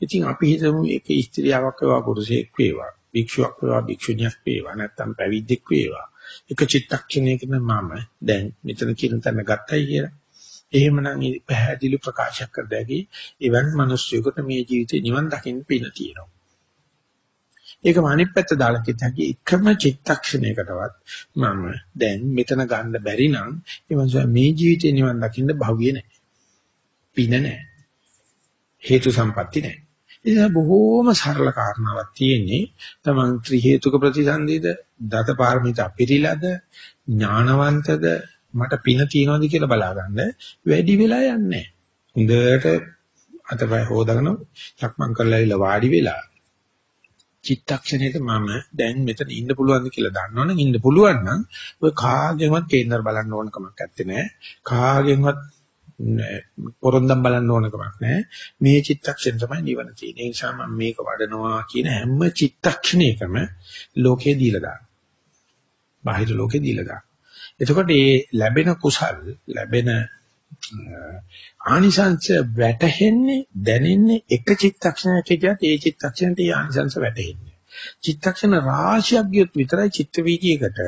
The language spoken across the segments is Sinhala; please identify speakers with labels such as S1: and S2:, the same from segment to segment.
S1: ඉතින් අපි හිතමු ඒක ස්ත්‍රියාවක් වේවා පුරුෂයෙක් වේවා භික්ෂුවක් වේවා භික්ෂුණියක් වේවා නැත්නම් පැවිද්දෙක් වේවා එක චිත්තක්ෂණයකින් මම දැන් මෙතන කියන තැන ගත්තයි කියලා. එහෙමනම් පැහැදිලි ප්‍රකාශයක් කර දෙකි එවන් මිනිස්සුයකට මේ ජීවිතේ නිවන් දකින්න පින තියෙනවා. ඒකම අනිත් පැත්ත දාලා කිව්ත හැකි එකම චිත්තක්ෂණයකටවත් මම දැන් මෙතන ගන්න බැරි නම් ඒ මේ ජීවිතේ නිවන් දකින්න භව්‍ය නැහැ. පින නැහැ. හේතු සම්පatti නැහැ. ඉතින් බොහෝම සරල කාරණාවක් තියෙන්නේ තමන් ත්‍රි හේතුක ප්‍රතිසන්දීද දත පාරමිතා පිළිලද ඥානවන්තද මට පින තියනවාද කියලා බලාගන්න වැඩි වෙලා යන්නේ හොඳට අතපය හොදාගෙන සක්මන් කරලා ඉල වාඩි වෙලා චිත්තක්ෂණයට මම දැන් මෙතන ඉන්න පුළුවන්ද කියලා දන්නවනම් ඉන්න පුළුවන් නම් ඔය කාගෙන්වත් කේන්දර බලන්න ඕන කමක් නැත්තේ කාගෙන්වත් පොරොන්දම් බලන්න ඕන කමක් නැහැ. මේ චිත්තක්ෂණ තමයි නිවන තියෙන්නේ. ඒ නිසා මම මේක වඩනවා කියන හැම චිත්තක්ෂණයකම ලෝකේ දීලා දානවා. බාහිර ලෝකේ දීලා දානවා. එතකොට මේ ලැබෙන කුසල් ලැබෙන ආනිසංශ වැටහෙන්නේ දැනෙන්නේ එක චිත්තක්ෂණයක කියත් ඒ චිත්තක්ෂණයට ඒ ආනිසංශ වැටහෙන්නේ. චිත්තක්ෂණ රාශියක් ගියොත් විතරයි චිත්ත වීදියේකට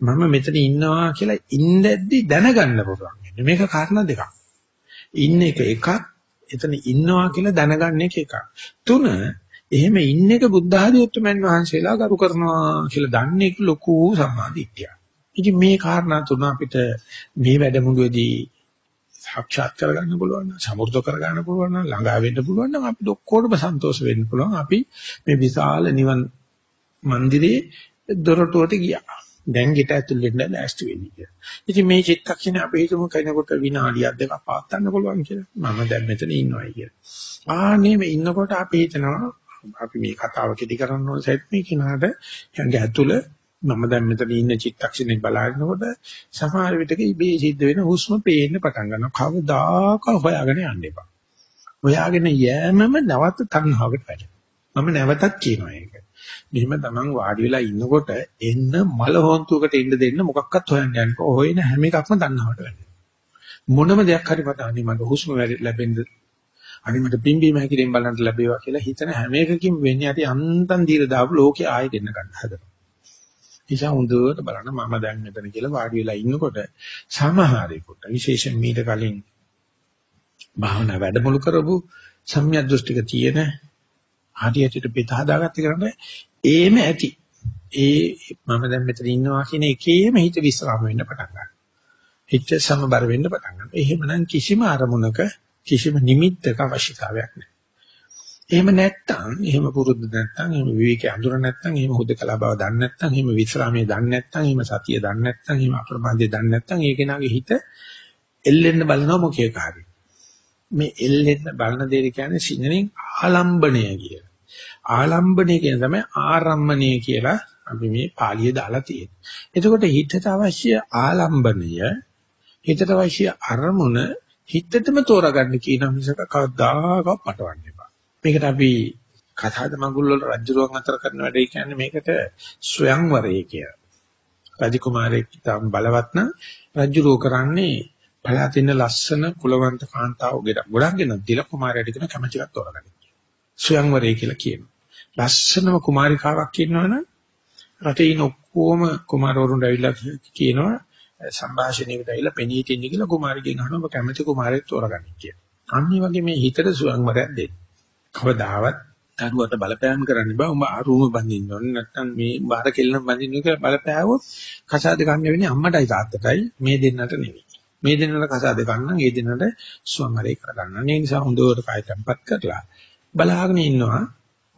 S1: මම මෙතන ඉන්නවා කියලා ඉඳද්දි දැනගන්න පුළුවන්. මේක කාරණා දෙකක්. ඉන්න එක එකක් එතන ඉන්නවා කියලා දැනගන්න එක එකක්. තුන එහෙම ඉන්න එක බුද්ධ ආදී උතුම්යන් වහන්සේලා කරු කරනවා කියලා දන්නේ ලොකු සම්මාදිට්ඨියක්. ඉතින් මේ කාරණා තුන අපිට මේ වැඩමුළුවේදී සාක්ෂාත් කරගන්න පුළුවන් නම් සමෘද්ධ කරගන්න පුළුවන් නම් ළඟා වෙන්න පුළුවන් නම් අපිට ඔක්කොටම සන්තෝෂ වෙන්න පුළුවන්. අපි මේ විශාල නිවන් මන්දිරේ දොරටුවට ගියා. දැන් ගෙට ඇතුල් වෙන්න ලෑස්ති වෙන්නේ කියලා. ඉතින් මේ චිත්තක්ෂණය අපි හිතමු කෙනෙකුට විනාඩියක් දෙකක් පාත්තන්න පුළුවන් කියලා. මම දැන් මෙතන ඉන්නවයි කියලා. ආනේ මේ ඉන්නකොට අපි හිතනවා අපි මේ කතාව කෙටි කරන්න ඕන සෙට් මේ කෙනාට යංගේ ඇතුළ මම දැන් මෙතන ඉන්න චිත්තක්ෂණේ බලනකොට සමහර විටක ඉබේ සිද්ධ වෙන හුස්ම පේන්න පටන් ගන්නවා. කවදාක හොයාගෙන යන්න එපා. හොයාගෙන යෑමම නැවත තණ්හාවකට වැටෙනවා. මම නැවතත් කියනවා ඒක. මෙහෙම තමන් වාඩි වෙලා ඉන්නකොට එන්න මල හොන්තුවකට ඉන්න දෙන්න මොකක්වත් හොයන්න යන්නකෝ. හොයන හැම එකක්ම දන්නවට වෙන්නේ. මොනම දෙයක් හරි මට අනේ මට හුස්ම ලැබෙන්න අනේ මට පිම්බීම හැකිලෙන් බලන්න ලැබේවා කියලා හිතන හැම එකකින් වෙන්නේ ඇති අන්තම් දීලා දාපු ලෝකේ ආයෙ දෙන්න ගන්න හදනවා. නිසා හොඳට බලන්න මම දැන් මෙතන කියලා වාඩි වෙලා ඉන්නකොට සමහරෙකුට විශේෂයෙන් මීට කලින් භාවනා වැඩමුළු කරපු සම්‍යක් දෘෂ්ටික තියෙන හරියට පිට හදාගත්ත කරන්නේ ඒම ඇති. ඒ මම දැන් මෙතන ඉන්නවා කියන එකේම හිත විස්රාම වෙන්න පටන් ගන්නවා. හිත සමබර වෙන්න පටන් ගන්නවා. එහෙමනම් කිසිම අරමුණක කිසිම නිමිත්තක අවශ්‍යතාවයක් නැහැ. එහෙම නැත්තම්, එහෙම පුරුදු නැත්තම්, එහෙම විවේකී අඳුර නැත්තම්, එහෙම හුදකලා බව දන්නේ නැත්තම්, එහෙම විස්රාමයේ දන්නේ නැත්තම්, එහෙම සතිය දන්නේ නැත්තම්, එහෙම අප්‍රමාදයේ දන්නේ නැත්තම්, ඒ කෙනාගේ හිත එල්ලෙන්න බලනවා මොකේක හරි. මේ එල්ලෙන්න බලන දේ කියන්නේ සිංහලෙන් ආලම්බණය කියලා. ආලම්බණය කියන තමයි ආරම්මණය කියලා අපි මේ පාළිය දාලා තියෙන්නේ. එතකොට හිතට අවශ්‍ය ආලම්බණය හිතට අවශ්‍ය අරමුණ හිතටම තෝරගන්න කියන මිසක කවදාකවත් පටවන්න එපා. මේකට අපි කතාද මඟුල් වල රජුරුවන් අතර කරන වැඩේ කියන්නේ මේකට ස්වයංවරය කියලා. රජකුමාරයෙක් තම බලවත් නම් රජුරෝ කරන්නේ පළාතින ලස්සන කුලවන්ත කාන්තාව ගොඩක් ගෙන දිල කුමාරයාට කියන කැමැතිවක් තෝරගන්න. ස්වයංවරය කියලා කියනවා. ලස්සනම කුමාරිකාවක් ඉන්නවනම් රටේ ඉන්න ඔක්කොම කුමාරවරුන්ට ඇවිල්ලා කියනවා සංഭാෂණයකට ඇවිල්ලා පෙනී තින්නේ කියලා කුමාරිකෙන් අහනවා ඔබ කැමති කුමාරයෙක් තෝරගන්න කියලා. අනිත් වගේ මේ හිතට සුවංවරයක් දෙන්න. කවදාවත් දරුවට බලපෑම් කරන්න බෑ. උඹ ආරුම බඳින්න ඕනේ නැත්නම් මේ බාර කෙල්ලන් බඳින්න කියලා බලපෑවොත් කසාද ගන්න වෙන්නේ අම්මටයි තාත්තටයි මේ දෙන්නට නෙවෙයි. මේ දෙන්නට කසාද ගන්න ඒ දෙන්නට සුවංවරේ කරගන්න. ඒ නිසා හොඳට කය තැම්පත් කරලා බලාගෙන ඉන්නවා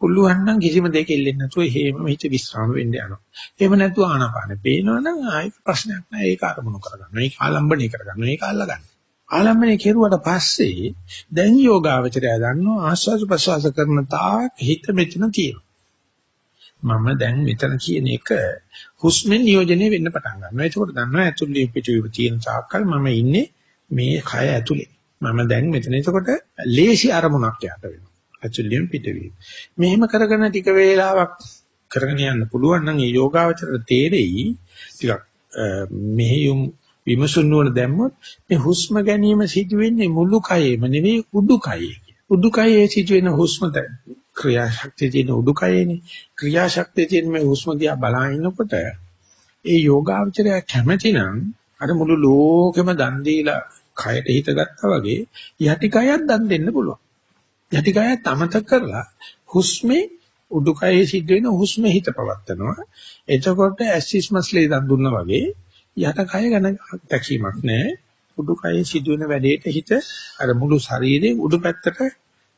S1: පුළුවන් නම් කිසිම දෙයක ඉල්ලෙන්නේ නැතුව හේම හිත විස්්‍රාම වෙන්න යනවා. එහෙම නැතුව ආනාපානෙ පේනවනම් ආයෙත් ප්‍රශ්නයක් නැහැ. ඒක අරමුණු කරගන්න. මේක ආලම්බණය කරගන්න. මේක අල්ලගන්න. ආලම්බණය කෙරුවට පස්සේ දැන් යෝගාවචරය දන්නවා ආස්වාද ප්‍රසවාස කරන තාක් හිත මෙතන තියෙනවා. මම දැන් මෙතන කියන එක හුස්මෙන් නියෝජනය වෙන්න පටන් ගන්නවා. ඒකෝට දන්නවා ඇතුළේ පිටුවේ තියෙන තාක්කල් මම ඉන්නේ මේ කය ඇතුලේ. මම දැන් මෙතන. ඒකෝට ලේසි අරමුණක් යට වෙනවා. ඇතුළෙන් පිටවීම. මෙහෙම කරගෙන ටික වේලාවක් කරගෙන යන්න පුළුවන් නම් ඒ යෝගාවචරයට තේරෙයි ටිකක් මෙහෙයුම් විමසුන් නුවණ දැම්මොත් මේ හුස්ම ගැනීම සිදු වෙන්නේ මුළු කයෙම නෙවෙයි උඩු කයේ කියලා. උඩුකයේ සිදුවෙන හුස්මද ක්‍රියාශක්තිය තියෙන උඩුකයේනේ ක්‍රියාශක්තිය තියෙන මේ හුස්ම දිහා බලා ඉන්නකොට ඒ යෝගාවචරය කැමැතිනම් අර මුළු ලෝකෙම දන් දීලා කයට හිත ගත්තා වගේ යටි කයත් දන් දෙන්න පුළුවන්. යටි කයත් අමතක කරලා හුස්මේ උඩුකයේ සිද්ධ වෙන හුස්මේ හිත පවත්නවා. එතකොට ඇසිස්මස්ලේ දන් දුන්නා වගේ යට කය ගැන දැකීමක් නැහැ. උඩුකයේ සිදුවෙන වැඩේට හිත අර මුළු ශරීරයේ උඩු පැත්තට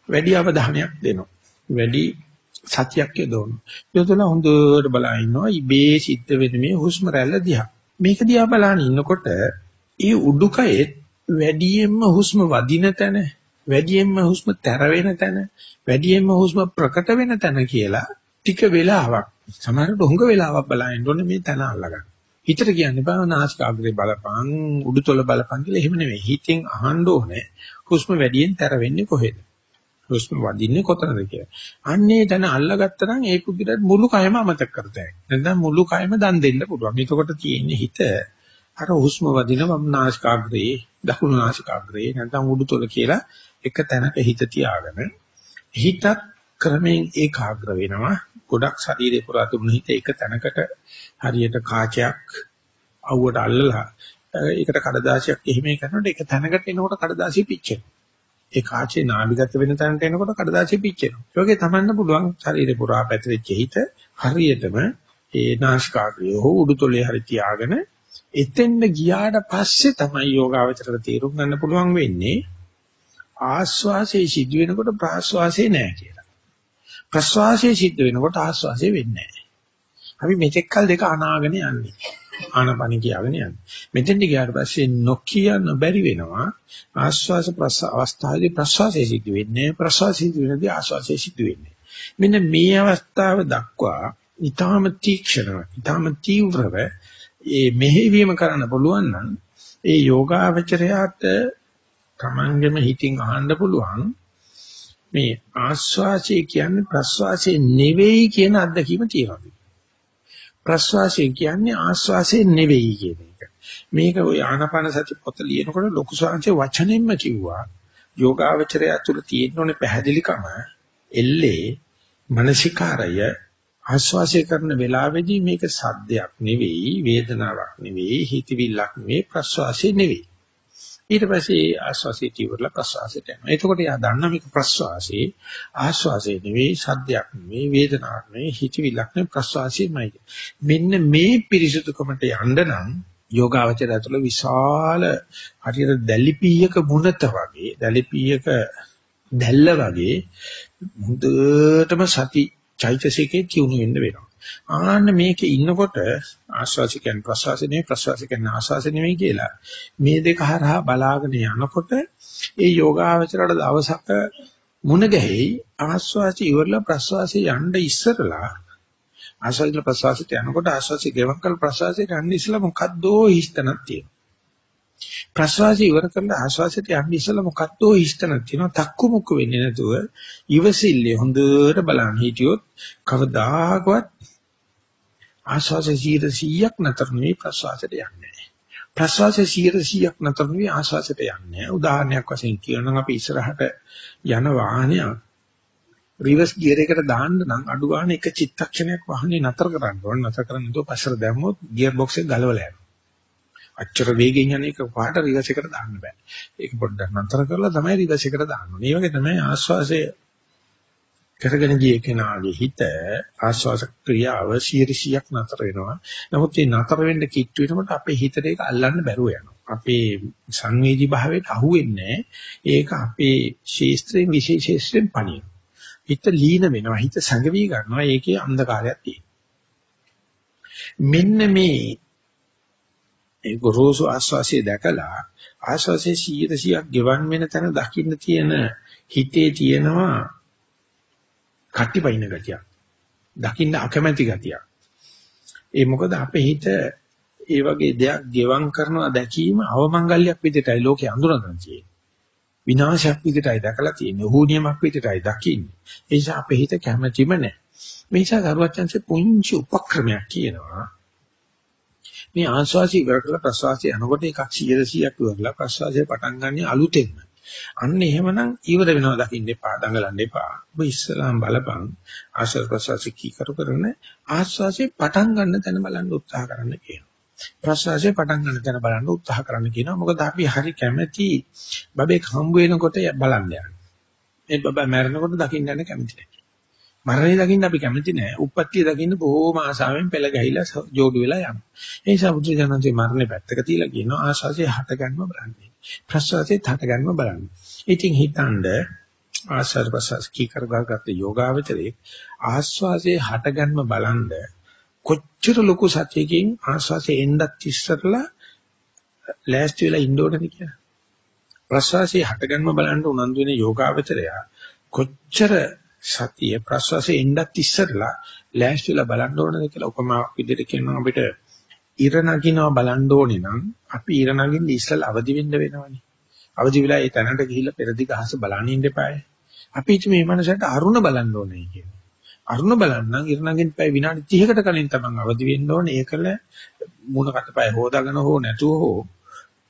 S1: වැඩි අවධානයක් දෙනවා. වැඩි සතියක් යොදවනවා. යොදලා හොඳට බලා ඉන්නවා ඉබේ සිද්ධ වෙන මේ හුස්ම රැල්ල දිහා. මේක දිහා බලන ඉන්නකොට ඒ උඩුකයේ වැඩියෙන්ම හුස්ම වදින තැන, වැඩියෙන්ම හුස්ම තැර වෙන තැන, වැඩියෙන්ම හුස්ම ප්‍රකට වෙන තැන කියලා ටික වෙලාවක් සමහරවිට හුඟ වෙලාවක් බලන්න ඕනේ මේ තැන අල්ලගන්න. හිතට කියන්නේ බා නාසිකාග්‍රේ බලපං උඩුතොල බලපං කියලා එහෙම නෙවෙයි. හිතෙන් අහන්න ඕනේ හුස්ම වැඩියෙන් තැර වෙන්නේ කොහෙද? හුස්ම වදින්නේ කොතනද කියලා. අන්නේ තැන අල්ලගත්තා නම් ඒ පුදුරට මුළු කයම අමතක කරතයි. නැත්නම් මුළු කයම දන් දෙන්න පුළුවන්. එතකොට තියෙන්නේ හිත අර හුස්ම වදින වම් නාසිකාග්‍රේ දකුණු නාසිකාග්‍රේ නැත්නම් උඩුතොල කියලා එක තැනක හිත තියාගෙන හිතත් ක්‍රමයෙන් ඒකාග්‍ර වෙනවා. ගොඩක් ශරීරේ පුරා තිබුණ හිත එක තැනකට හරියට කාචයක් අවුවට අල්ලලා ඒකට කඩදාසියක් එහෙම කරනකොට එක තැනකට එනකොට කඩදාසිය පිච්චෙනවා. ඒ කාචේ නාභිගත වෙන තැනට එනකොට කඩදාසිය පිච්චෙනවා. ඒ වගේ තමන්න පුළුවන් ශරීරේ පුරා පැතිරිච්ච හිත හරියටම ඒ නාසිකාග්‍රය හෝ උඩුතොලේ හරි තියාගෙන එතෙන්ද ගියාට පස්සේ තමයි යෝගාවචරයට තීරුම් ගන්න පුළුවන් වෙන්නේ ආස්වාසේ සිද්ධ වෙනකොට ප්‍රාස්වාසේ නෑ කියලා. ප්‍රස්වාසයේ සිද්ධ වෙනකොට ආස්වාසේ වෙන්නේ නැහැ. අපි මෙතෙක් කල් දෙක අනාගෙන යන්නේ. ආනපන කියාගෙන යන්නේ. මෙතෙන්ට ගියාට පස්සේ නොකියන බැරි වෙනවා. ආස්වාස ප්‍රස අවස්ථාවේදී ප්‍රස්වාසයේ සිද්ධ වෙන්නේ ප්‍රස්වාසයේ සිද්ධ වෙනදී ආස්වාසයේ සිද්ධ වෙන්නේ. මෙන්න මේ අවස්ථාව දක්වා ඊටාම තීක්ෂණව ඊටාම තීව්‍රව මේ මෙහෙවීම කරන්න පුළුවන් නම් ඒ යෝගාවචරයාට තමන්ගෙම හිතින් අහන්න පුළුවන් මේ ආස්වාසය කියන්නේ ප්‍රස්වාසය නෙවෙයි කියන අත්දැකීම තියෙනවා. ප්‍රස්වාසය කියන්නේ ආස්වාසය නෙවෙයි කියන එක. මේක ওই ආනාපාන සති පොත ලියනකොට ලොකු සංහසේ වචනෙන්ම කිව්වා. යෝගාවචරය තුළ තියෙන ඕනේ පැහැදිලිකම එල්ලේ මානසිකාරය ආස්වාසය කරන වෙලාවේදී මේක සද්දයක් නෙවෙයි වේදනාවක් නෙවෙයි හිතවිල්ලක් නෙවෙයි ප්‍රස්වාසය නෙවෙයි ඊට පස්සේ ආස්වාසිය ඉවරලා ප්‍රස්වාසයට යනවා. එතකොට යා දන්නා මේක ප්‍රස්වාසයේ ආස්වාසයේ නෙවෙයි සද්දයක් නෙවෙයි වේදනාවක් නෙවෙයි හිතවිල්ලක් නෙවෙයි ප්‍රස්වාසයමයි. මෙන්න මේ පිරිසුදුකමට යන්න නම් යෝගාවචරය තුළ විශාල හරියට දැලිපියක මුණත වගේ දැලිපියක දැල්ල වගේ මුදටම සති චෛතසිකේ තියුණු වෙන්න වෙනවා. ආන්න මේකේ ඉන්නකොට ආස්වාසි කියන්නේ ප්‍රසවාසි නෙවෙයි ප්‍රසවාසි කියන්නේ ආස්වාසි නෙවෙයි කියලා. මේ දෙක හරහා බලාගෙන යනකොට ඒ යෝගාවචරයට දවසක මුණ ගැහි ආස්වාසි ඉවරලා ප්‍රසවාසි යන්න ඉස්සරලා ආස්වාසිල ප්‍රසවාසිට යනකොට ආස්වාසි ගෙවකල් ප්‍රසවාසිට යන්න ඉස්සලා මොකද්දෝ හිස්තනක් තියෙනවා. ප්‍රසවාසය ඉවර කරලා ආශ්වාසයට යන්න ඉස්සෙල්ලා මොකක්ද හිස්තනක් තියෙනවා. තක්කු මුක්කු වෙන්නේ නැතුව ඉවසිල්ලේ හොඳට බලන් හිටියොත් කවදාකවත් ආශ්වාසයේ 100ක් නතර නෙවෙයි ප්‍රශ්වාසයට යන්නේ. ප්‍රශ්වාසයේ 100ක් නතර නෙවෙයි ආශ්වාසයට යන්නේ. උදාහරණයක් වශයෙන් කියනනම් අපි ඉස්සරහට යන වාහනයක් රිවර්ස් ගියර් එකට දාන්න නම් අඩු ගන්න එක චිත්තක්ෂණයක් වාහනේ නතර කරන්න ඕන. නතර කරන්න නේද පස්සට දැම්මොත් ගියර් බොක්ස් එක ගලවලා යනවා. අච්චර වේගෙන් යන එක පාට රිවර්ස් එකට දාන්න බෑ. ඒක පොඩ්ඩක් නතර කරලා තමයි රිවර්ස් එකට දාන්න ඕනේ. මේ වගේ තමයි ආශ්වාසයේ කරගෙන ගිය කෙනාගේ හිත ආශ්වාස ක්‍රියාව 100ක් නතර වෙනවා. නමුත් මේ නතර වෙන්න කිට්ටු වෙනකොට අපේ හිතට ඒක අල්ලන්න බැරුව යනවා. අපේ සංවේදී භාවයට අහු වෙන්නේ ඒක අපේ ශේස්ත්‍රයෙන් විශේෂයෙන් පණින. හිත ලීන වෙනවා. හිත සංගවි ගන්නවා. ඒකේ අන්ධකාරයක් තියෙනවා. මෙන්න මේ ඒ ගොරෝසු ආස්වාසිය දැකලා ආස්වාසිය 100ක් ගෙවන් වෙන තැන දකින්න තියෙන හිතේ තියෙනවා කට්ටිපයින් ගතියක්. දකින්න අකමැති ගතියක්. ඒ මොකද අපේ හිත ඒ වගේ දෙයක් ගෙවම් කරනවා දැකීම අවමංගල්‍යයක් විදිහටයි ලෝකේ අඳුරගෙන තියෙන්නේ. විනාශයක් විදිහටයි දැකලා තියෙන්නේ. හෝනියමක් විදිහටයි දකින්නේ. ඒ නිසා අපේ හිත කැමැතිම නැහැ. මේ නිසා දරුවචන්සේ පුංචි උපක්‍රමයක් කියනවා. මේ ආස්වාසි ඉවර කරලා ප්‍රසවාසය යනකොට එකක් 100 100ක් ඉවරලා ප්‍රසවාසය පටන් ගන්න අලුතෙන්ම. අන්න එහෙමනම් ඊවර වෙනවා දකින්න එපා, දඟලන්න එපා. ඔබ ඉස්සලාම් බලපං ආශ්වාස ප්‍රශ්වාස කී කරු කරන ආශ්වාසයේ පටන් ගන්න තැන බලන්න උත්සාහ කරන්න කියනවා. ප්‍රශ්වාසයේ පටන් ගන්න තැන බලන්න උත්සාහ කරන්න කියනවා. මොකද අපි හරි කැමැති බබෙක් හම්බ වෙනකොට බලන්න යන්න. මේ බබා මැරෙනකොට දකින්න යන්න කැමති නැහැ. මරණය දකින්න අපි කැමති නැහැ. උප්පත්තිය දකින්න බොහෝම ආසාවෙන් පෙළ ගැහිලා ජෝඩු වෙලා යනවා. ඒ නිසා බුදු දනන්සේ මරණය පැත්තක තියලා කියනවා ආශාසයේ හට ගන්නව බලන්නේ. ප්‍රසවාසයේ හට ගන්නව බලන්නේ. ඉතින් හිතනද ආශාර ප්‍රසවාස කී කරගත්ත යෝගාවචරයේ ආස්වාසයේ හට ගන්නව බලන්න කොච්චර ලොකු සත්‍යකින් ආස්වාසයේ එන්නත් ඉස්සරලා ලෑස්ති වෙලා ඉන්න ඕනද කියලා. ප්‍රසවාසයේ හට ගන්නව බලන්න උනන්දු වෙන යෝගාවචරය කොච්චර සතිය ප්‍රසවාසයේ එන්නත් ඉස්සරලා ලෑස්තිලා බලන්න ඕනද කියලා උපමාවක් විදිහට කියනවා අපිට ඉර නගිනවා බලන්න ඕනේ නම් අපි ඉර නගින්න ඉස්සලා අවදි වෙන්න වෙනවනේ. අවදි වෙලා ඒ තැනට ගිහිල්ලා පෙරදි ගහස බලන්න ඉන්න එපායි. අපි ඉතින් මේ මනසට අරුණ බලන්න ඕනේ කියන්නේ. අරුණ බලන්න ඉර නගින්න පැය විනාඩි 30කට කලින් තමයි අවදි වෙන්න ඕනේ. ඒකල මුණ කටපය හොදාගෙන හෝ නැතුව හෝ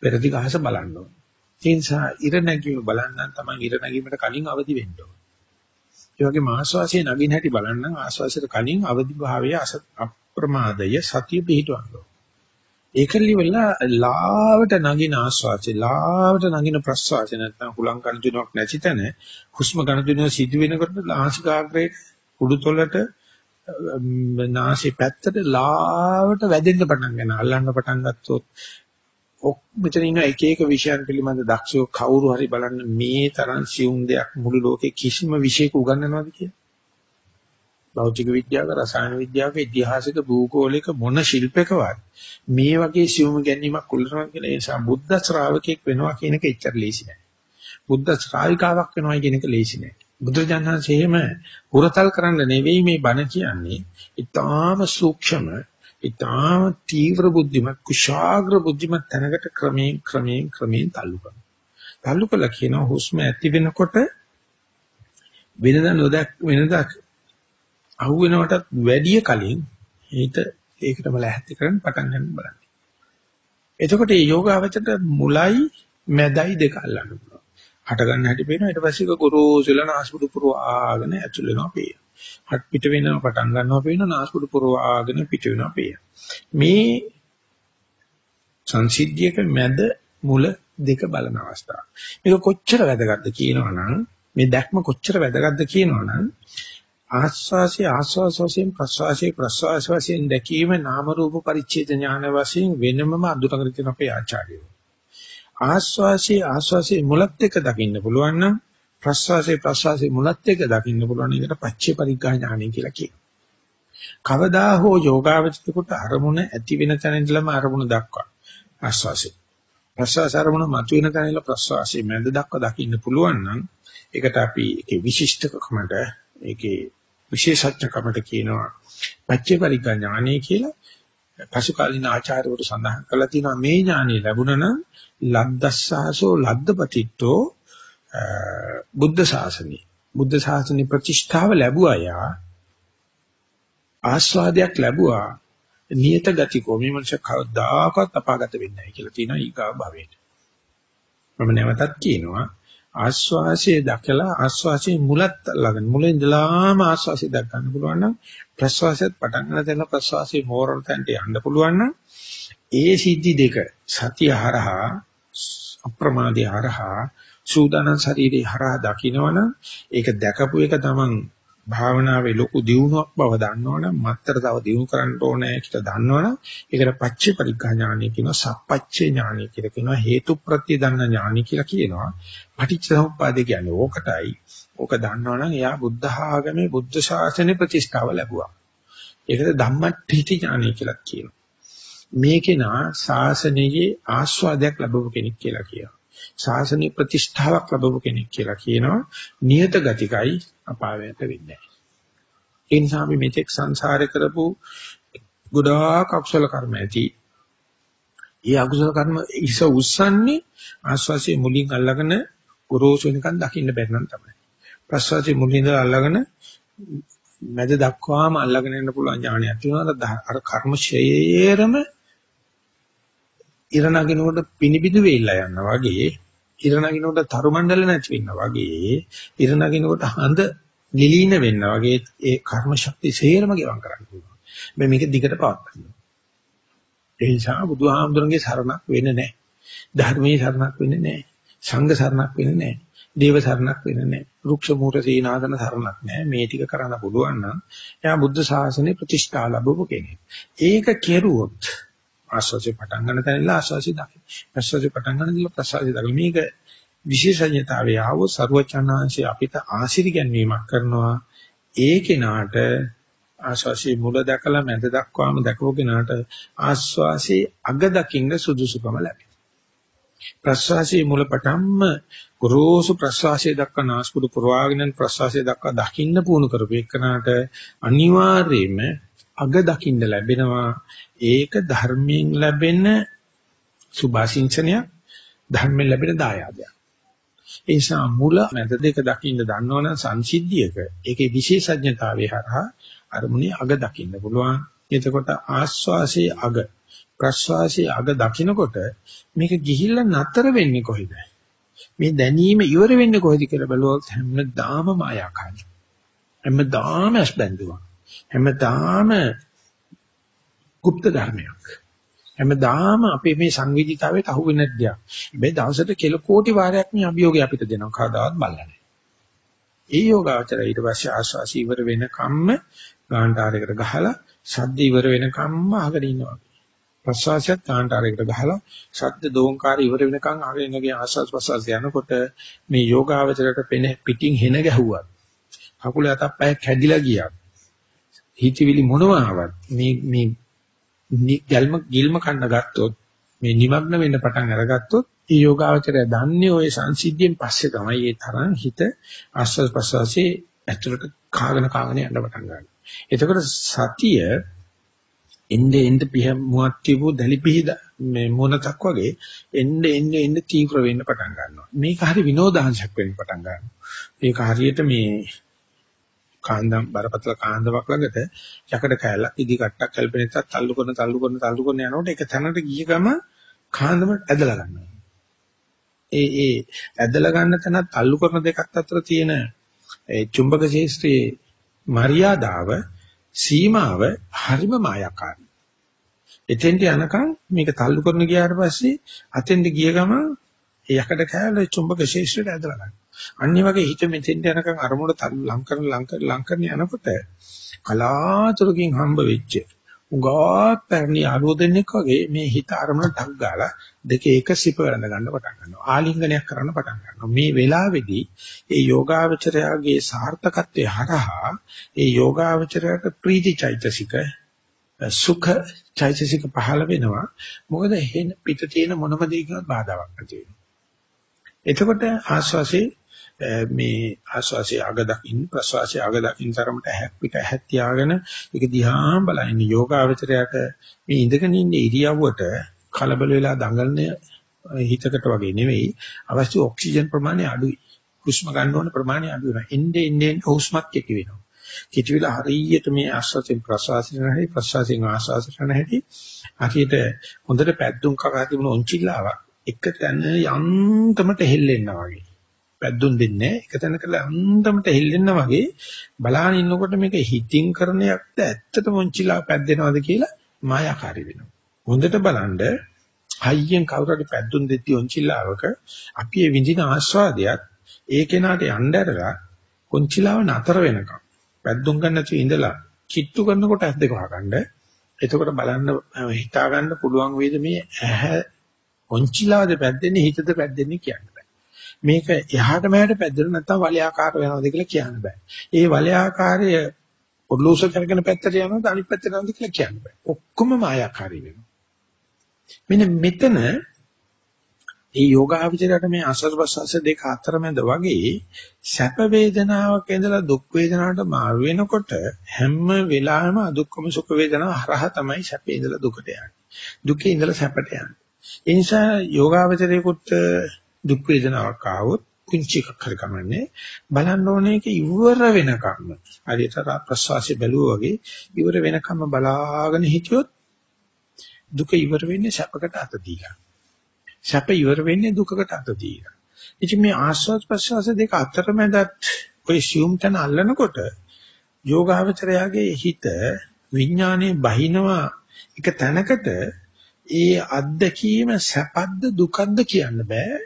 S1: පෙරදි ගහස බලන්න ඕනේ. ඒ නිසා ඉර නැගීම බලන්න තමයි ඉර නැගීමට කලින් අවදි වෙන්න ඕනේ. ඒ වගේම ආස්වාසියේ නගින හැටි බලන්න ආස්වාසියට කලින් අවදි භාවයේ අප්‍රමාදය සතිය පිහිටවන්න. ඒකලි වෙලා ලාවට නගින ආස්වාසිය ලාවට නගින ප්‍රස්වාසය නැත්නම් හුලං කන දිනුවක් නැති තැන හුස්ම ගන්න දිනුව සිදු වෙනකොට නාසිකාග්‍රේ උඩුතොලට නාසි පැත්තට ලාවට වැදෙන්න පටන් ගන්නවා අල්ලන්න පටන් ගත්තොත් ඔක් මෙතන ඉන්න එක එක විෂයන් පිළිබඳ දක්ෂයෝ කවුරු හරි බලන්න මේ තරම් සියුම් දෙයක් මුළු ලෝකේ කිසිම විෂයක උගන්වනවද කියලා. භෞතික විද්‍යාවක, රසායන විද්‍යාවක, ඉතිහාසික, භූගෝලික මොන ශිල්පකවත් මේ වගේ සියුම් ගැනීමක් උල්ලනවා කියලා ඒ නිසා බුද්ධ ශ්‍රාවකෙක් වෙනවා කියන එක එච්චර ලේසි නෑ. බුද්ධ ශ්‍රාවිකාවක් වෙනවා කියන එක ලේසි නෑ. බුදුරජාණන්සේ එහෙම හුරතල් කරන්න නෙවෙයි මේ බණ කියන්නේ. ඊටාම සූක්ෂම ඊටාම තීව්‍ර බුද්ධිමත් කුශාග්‍ර බුද්ධිමත් තැනකට ක්‍රමයෙන් ක්‍රමයෙන් ක්‍රමයෙන් تعلق කරනවා. تعلق කළා කියනවා හුස්ම ඇති වෙනකොට වෙනද නොදැක් වෙනද අහු වෙනවටත් වැඩිය කලින් හිත ඒකටම ලැහැත්ති කරන් පටන් ගන්න බලන්න. එතකොට මේ යෝගාවචරයට මුලයි මැදයි දෙක අල්ලන්න පුළුවන්. හට ගන්න හැටි පේනවා ඊට පස්සේ ඒක ගොරෝසුලන ආස්පුඩු පුරවාගෙන ඇතුල් වෙනවා පේනවා. හත් පිට වෙනවා පටන් ගන්නවා පේනවා නාස්පුඩු පුරවාගෙන පිට වෙනවා පේනවා. මේ සංසිද්ධියක මැද මුල දෙක බලන අවස්ථාව. මේක කොච්චර වැදගත්ද කියනවනම් මේ දැක්ම කොච්චර වැදගත්ද කියනවනම් ආස්වාසිය ආස්වාස වශයෙන් ප්‍රස්වාසයේ ප්‍රස්වාස වශයෙන් දැකීම නාම රූප පරිච්ඡේද ඥාන වශයෙන් වෙනමම අඳුරගෙන තියෙන අපේ ආචාර්යෝ. ආස්වාසිය ආස්වාසිය මුලත් එක්ක දකින්න පුළුවන් නම් ප්‍රස්වාසයේ ප්‍රස්වාසයේ මුලත් එක්ක දකින්න පුළුවන් එකට පච්චේ පරිග්ගා ඥානය කියලා කියනවා. කවදා හෝ යෝගාවචිතකොට අරමුණ ඇති වෙන තැන ඉඳලම අරමුණ දක්වා ආස්වාසයේ ප්‍රස්වාස අරමුණ මතුවෙන තැන ඉඳලා ප්‍රස්වාසයේ මැද දක්වා දකින්න පුළුවන් නම් ඒකට අපි ඒකේ විශිෂ්ටකමට ඒකේ විශේෂඥකමට කියනවා පච්චේ පරිග්ගා ඥානය කියලා. පසු කාලින ආචාර්යවරු සඳහන් කරලා තියෙනවා මේ ඥානය ලැබුණා නම් ලද්දස්සහසෝ ලද්දපතිත්තෝ බුද්ධ ශාසනය. බුද්ධ ශාසනයේ ප්‍රතිෂ්ඨාව ලැබුවා යා ආස්වාදයක් ලැබුවා නියත ගතිකෝ මේ මනුෂ්‍ය කවදාකවත් අපාගත වෙන්නේ නැහැ කියලා තියෙනවා ඊගා භවයට. මම නැවතත් කියනවා ආස්වාසිය දැකලා ආස්වාසිය මුලත් ළඟ මුල ඉඳලාම ආස්වාසිය දැක ගන්න පුළුවන් නම් ප්‍රස්වාසයත් පටන් ගන්න තැන ප්‍රස්වාසිය මෝරන තැනට යන්න පුළුවන් නම් ඒ සිද්ධි දෙක සතිය හරහා අප්‍රමාදී හරහා සූදානම් ශරීරේ හරහා දකින්නවනම් ඒක දැකපු එක තමන් භාවනාවේ ලොකු දියුණුවක් බව දන්නවනම් මත්තර තව දියුණු කරන්න ඕනේ කියලා දන්නවනම් ඒකට පච්චේ පරිග්ඝා ඥානය කියනවා සප්පච්චේ ඥානය කියලා කියනවා හේතු ප්‍රත්‍ය දන්න ඥානය කියලා කියනවා. පටිච්චසමුප්පාදේ කියන්නේ ඕකටයි. ඕක දන්නවනම් එයා බුද්ධ ආගමේ බුද්ධ ශාසනයේ ප්‍රතිෂ්ඨාව ලැබුවා. ඒකට ධම්මට්ඨිති ඥානය කියලා කියනවා. මේකේ නා ශාසනයේ ආස්වාදයක් ලැබුව කෙනෙක් කියලා කියනවා. ශාසනීය ප්‍රතිෂ්ඨාවක් ලැබුව කෙනෙක් කියලා කියනවා නියත ගතිකයි අපාවයට වෙන්නේ නැහැ. ඒ නිසා අපි මෙතෙක් සංසාරේ කරපු ගොඩාක් අකුසල කර්ම ඇති. ඒ අකුසල කර්ම ඉස උස්සන්නේ ආස්වාසිය මුලින් අල්ලගෙන ගොරෝසු වෙනකන් දකින්න බැරි නම් තමයි. ප්‍රසවාසයේ මුලින් ඉඳලා අල්ලගෙන මැද දක්වාම අල්ලගෙන යන්න පුළුවන් ඥානයක් තියෙනවා. අර කර්ම ශේයරම ඉර නගිනකොට පිනිබිදු වෙilla යනවා වගේ ඉර නගිනකොට තරු මණ්ඩල නැති වෙනවා වගේ ඉර නගිනකොට හඳ නිලීන වෙනවා වගේ ඒ කර්ම ශක්තිය සේරම ගෙවම් කරන්න පුළුවන්. මේ මේක දිගට පවත් ගන්නවා. ඒ නිසා බුදුහාමුදුරන්ගේ සරණක් වෙන්නේ නැහැ. ධර්මයේ සරණක් වෙන්නේ නැහැ. සංඝ සරණක් වෙන්නේ නැහැ. දේව සරණක් වෙන්නේ නැහැ. වෘක්ෂ මූල සීනාසන සරණක් නැහැ. මේ ටික කරන්න පුළුවන් නම් එයා බුද්ධ ශාසනය ප්‍රතිෂ්ඨා ලැබුව කෙනෙක්. ඒක කෙරුවොත් ආස්වාසේ පටන් ගන්න තැනilla ආස්වාසේ දකින්න. ප්‍රස්වාසේ පටන් ගන්නilla ප්‍රස්වාසේ දකින්න. මේක විශේෂඥතාවය ආවෝ ਸਰවචනාංශي අපිට ආශිර්ය ගැනීමක් කරනවා. ඒ කෙනාට ආස්වාසේ මුල දැකලා මැද දක්වාම දැකෝ කෙනාට ආස්වාසේ අග දකින්න සුදුසුකම ලැබෙනවා. ප්‍රස්වාසයේ මුල පටන්ම ගොරෝසු ප්‍රස්වාසයේ දක්වා නාස්පුඩු පුරවාගෙන ප්‍රස්වාසයේ දක්වා දකින්න පුහුණු කරපු එකනට අනිවාර්යයෙන්ම අග දකින්න ලැබෙනවා ඒක ධර්මයෙන් ලැබෙන සුභාසින්චනය ධර්මයෙන් ලැබෙන දායාදයක් ඒ නිසා මුල මැද දෙක දකින්න දන්නවනම් සංසිද්ධියක ඒකේ විශේෂඥතාවය හරහා අරමුණේ අග දකින්න පුළුවන් එතකොට ආස්වාසේ අග ප්‍රශ්වාසයේ අග දකින්නකොට මේක ගිහිල්ලා නතර වෙන්නේ කොහෙද? මේ දැනීම ඉවර වෙන්නේ කොහෙද කියලා බලුවොත් හැමදාම මායාකාරයි. හැමදාම අස්බන්දුවක්. හැමදාම গুপ্ত ධර්මයක්. හැමදාම අපේ මේ සංවිධිතාවයට අහු වෙන දෙයක්. මේ දවසට කෙල කෝටි වාරයක් මේ අභියෝගය අපිට දෙනවා. කවදාවත් බලන්නේ නැහැ. ඒ යෝගාචරය ඊට පස්සේ ආස්වාසි ඉවර වෙන කම්ම ගාන්ටාරයකට ගහලා ශබ්ද ඉවර වෙන කම්ම අහගෙන ඉන්නවා. ප්‍රසවාසයත් කාන්ටාරයකට ගහලා ශබ්ද දෝංකාර ඉවර වෙනකන් අහගෙන ඉන්නගේ ආස්වාස් ප්‍රසවාස යනකොට මේ යෝගාවචරයට පෙන පිටින් හෙන ගැහුවත් කකුල අතක් පය කැඩිලා ගියත් හිතවිලි මොනවා ආවත් මේ මේ ගල්ම ගිල්ම කන්න ගත්තොත් මේ නිමග්න වෙන්න පටන් අරගත්තොත් ඒ යෝගාවචරය දන්නේ ওই සංසිද්ධියෙන් පස්සේ තමයි ඒ තරම් හිත ආස්වාද ප්‍රසවාසයේ ඇතුළට කාගෙන කාගෙන යන්න පටන් ගන්නවා. එතකොට සතිය එnde end පිහ මුවත් තිබු දැලි පිහිද මේ මොනතක් වගේ එnde end end තීව්‍ර වෙන්න පටන් ගන්නවා. මේක හරි විනෝදාංශයක් වෙන්න පටන් ගන්නවා. මේක හරියට මේ කාන්දම් බරපතල කාන්දමක් ළඟට යකඩ කෑල්ලක් ඉදි කට්ටක් කල්පනෙත් තල්ලු කරන තල්ලු කරන තල්ලු කරන යනකොට ඒක තැනට ගිය ගම කාන්දම ඇදලා ගන්නවා. ඒ ඒ ඇදලා ගන්න තැනත් තල්ලු කරන දෙකක් අතර තියෙන ඒ චුම්බක ශේෂ්ත්‍රයේ මරියාදාව සීමාව හරිම මායාකාරී. එතෙන්ට යනකම් මේක තල්ලු කරන ගියාට පස්සේ අතෙන්ට ගිය ගමන් ඒ යකඩ කෑල්ල චුම්බක ශේෂ්ත්‍රයට ඇදලා ගන්නවා. අනිත් වගේ හිත මෙතෙන්ට යනකම් අරමුණ ලං කරන ලං කරන ලං කරන යනකොට කලාතුරකින් හම්බ වෙච්ච උගා පැරණි ආලෝ දෙන්නෙක් වගේ මේ හිත අරමුණ ටක් ගාලා දෙක එක සිප වැළඳ ගන්න පටන් ගන්නවා. ආලිංගනයක් කරන්න පටන් ගන්නවා. මේ වෙලාවේදී ඒ යෝගාවචරයාගේ සාර්ථකත්වයේ හරහා ඒ යෝගාවචරයට ප්‍රීති චෛතසික සුඛ චෛතසික පහළ වෙනවා. මොකද එහෙන් පිට තියෙන මොනම දෙයකින්වත් බාධාවක් නැති වෙනවා. එතකොට ආස්වාසේ මේ ආස්වාසිය අග දකින්න ප්‍රස්වාසිය අග දකින්න තරමට ඇහක් පිට ඇහක් තියාගෙන ඒක දිහා බලන යෝගාවචරයට මේ ඉඳගෙන ඉන්න ඉරියව්වට කලබල වෙලා දඟලන හිතකට වගේ නෙවෙයි. අවශ්‍ය ඔක්සිජන් ප්‍රමාණය අඩුයි. හුස්ම ගන්න ඕන ප්‍රමාණය අඩු වෙනවා එන්නේ එන්නේ හුස්මත් කෙටි වෙනවා. කෙටි වෙලා හරියට මේ ආස්වාසියෙන් ප්‍රස්වාසියෙන් හැටි ප්‍රස්වාසියෙන් ආස්වාසියෙන් හැටි හරියට හොඳට පැද්දුම් කකා තිබුණ ඔන්චිල්ලාවක් එක තැන යන්තමට හෙල්ලෙන්නා වගේ. පැද්දුම් දෙන්නේ එක තැනකලා අන්තමට හෙල්ලෙන්න වගේ බලාගෙන ඉන්නකොට මේක හිතින් කරන යක්ද ඇත්තට මොන්චිලා පැද්දෙනවද කියලා මායාකාරී වෙනවා. හොඳට බලන්න හයියෙන් කවුරු හරි පැද්දුම් දෙtti ඔන්චිලාවක අපි ඒ විඳින ආස්වාදයක් ඒ කෙනාට යන්න ඇරලා කොන්චිලාව නතර වෙනකම් පැද්දුම් ගන්න නැති ඉඳලා කිට්ටු කරනකොට ඇස් දෙක වහගන්න. එතකොට බලන්න හිතා ගන්න පුළුවන් වේද මේ ඇහැ කොන්චිලාවද පැද්දෙන්නේ හිතද පැද්දෙන්නේ කියන්නේ. මේක එහාට මෙහාට පැද්දෙන නැත්නම් වලයාකාර වෙනවද කියලා කියන්න බෑ. ඒ වලයාකාරය ඔර්ලෝස කරගෙන පැත්තට යනවද අනිත් පැත්තට යනවද කියලා කියන්න බෑ. ඔක්කොම මායාකාරී වෙනවා. මෙන්න මෙතන ඒ යෝගාවචරයට මේ ආස්වාද ප්‍රසවාස දෙක අතරමැද වගේ සැප වේදනාවක ඉඳලා දුක් වේදනාවට මාරු වෙනකොට හැම වෙලාවෙම අදුක්කම සුඛ වේදනාව හරහා තමයි සැපේ ඉඳලා දුකට යන්නේ. දුකේ ඉඳලා සැපට යන්නේ. ඒ නිසා යෝගාවචරයේකට දුක් වේදනාවක් ආවොත් කුංචි එකක් හරි කමන්නේ. බලන්න ඕනේ ඒක ඉවර වෙනකම්ම. හරියට ප්‍රසවාසය බැලුවා වගේ ඉවර වෙනකම්ම බලාගෙන හිටියොත් දුක ඉවර වෙන්නේ සැපකට අත දීලා. සැප ඉවර වෙන්නේ දුකකට අත දීලා. ඉතින් මේ ආස්වාද ප්‍රසවාස දෙක අතරමැදත් ඔය සියුම් තැන අල්ලනකොට යෝගාවචරයාගේ හිත විඥානයේ බහිනවා එක තැනකට ඒ අත්දැකීම සැපද්ද දුකද්ද කියන්න බෑ.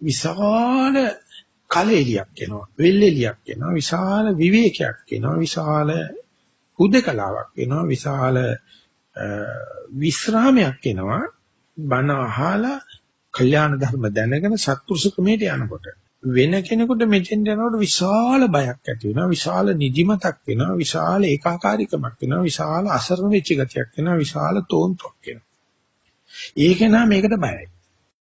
S1: විශාල කලෙලියක් එනවා වෙල්ෙලියක් එනවා විශාල විවේකයක් එනවා විශාල හුදකලාවක් එනවා විශාල විස්රාමයක් එනවා. බණ අහලා කල්යාණ ධර්ම දැනගෙන සත්පුරුෂ ක්‍රමයට යනකොට වෙන කෙනෙකුට මෙතෙන් යනකොට විශාල බයක් ඇති වෙනවා විශාල නිදිමතක් වෙනවා විශාල ඒකාකාරීකමක් වෙනවා විශාල අසරණ වෙච්ච ගතියක් වෙනවා විශාල තෝන්තුවක් වෙනවා ඒක නා මේකට බයයි.